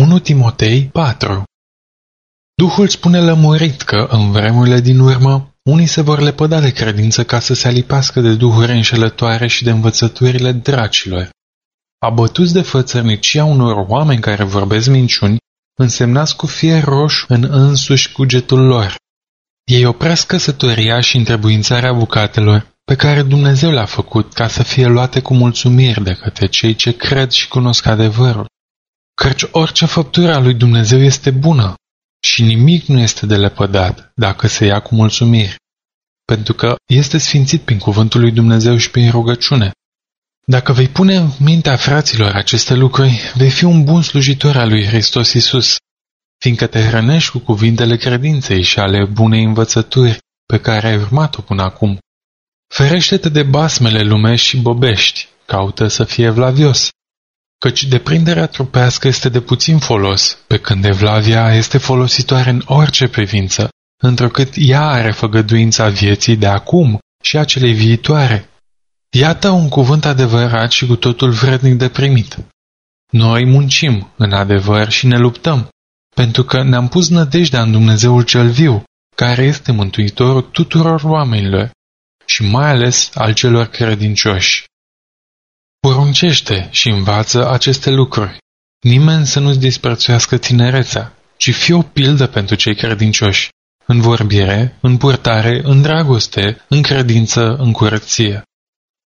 1 Timotei 4 Duhul spune lămurit că, în vremurile din urmă, unii se vor lepăda de credință ca să se alipească de duhuri înșelătoare și de învățăturile dracilor. Abătuți de fățărnicia unor oameni care vorbesc minciuni, însemnați cu fier roșu în însuși cugetul lor. Ei opresc căsătoria și întrebuințarea bucatelor pe care Dumnezeu le-a făcut ca să fie luate cu mulțumiri de către cei ce cred și cunosc adevărul. Căci orice făptură a lui Dumnezeu este bună și nimic nu este de lepădat dacă se ia cu mulțumiri, pentru că este sfințit prin cuvântul lui Dumnezeu și prin rugăciune. Dacă vei pune în mintea fraților aceste lucruri, vei fi un bun slujitor al lui Hristos Isus, fiindcă te hrănești cu cuvintele credinței și ale bunei învățături pe care ai urmat-o până acum. Ferește-te de basmele lumești și bobești, caută să fie vlavios, căci deprinderea trupească este de puțin folos, pe când evlavia este folositoare în orice privință, întrucât ea are făgăduința vieții de acum și a celei viitoare. Iată un cuvânt adevărat și cu totul vrednic de primit. Noi muncim, în adevăr, și ne luptăm, pentru că ne-am pus nădejdea în Dumnezeul cel viu, care este mântuitorul tuturor oamenilor și mai ales al celor credincioși. Poruncește și învață aceste lucruri. Nimeni să nu-ți disprețuiască tinerețea, ci fie o pildă pentru cei credincioși, în vorbire, în purtare, în dragoste, în credință, în curăție.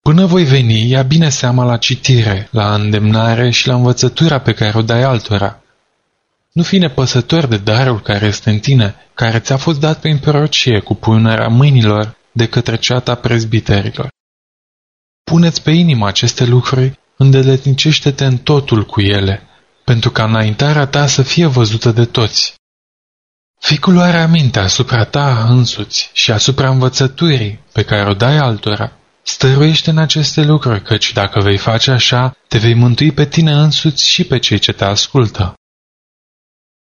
Până voi veni, ia bine seama la citire, la îndemnare și la învățătura pe care o dai altora. Nu fi nepăsător de darul care este în tine, care ți-a fost dat prin prorocie cu punerea mâinilor de către ceata prezbiterilor. Puneți pe inimă aceste lucruri, îndeletnicește-te în totul cu ele, pentru ca înaintarea ta să fie văzută de toți. Fii cu luarea minte asupra ta însuți și asupra învățăturii pe care o dai altora. Stăruiește în aceste lucruri, căci dacă vei face așa, te vei mântui pe tine însuți și pe cei ce te ascultă.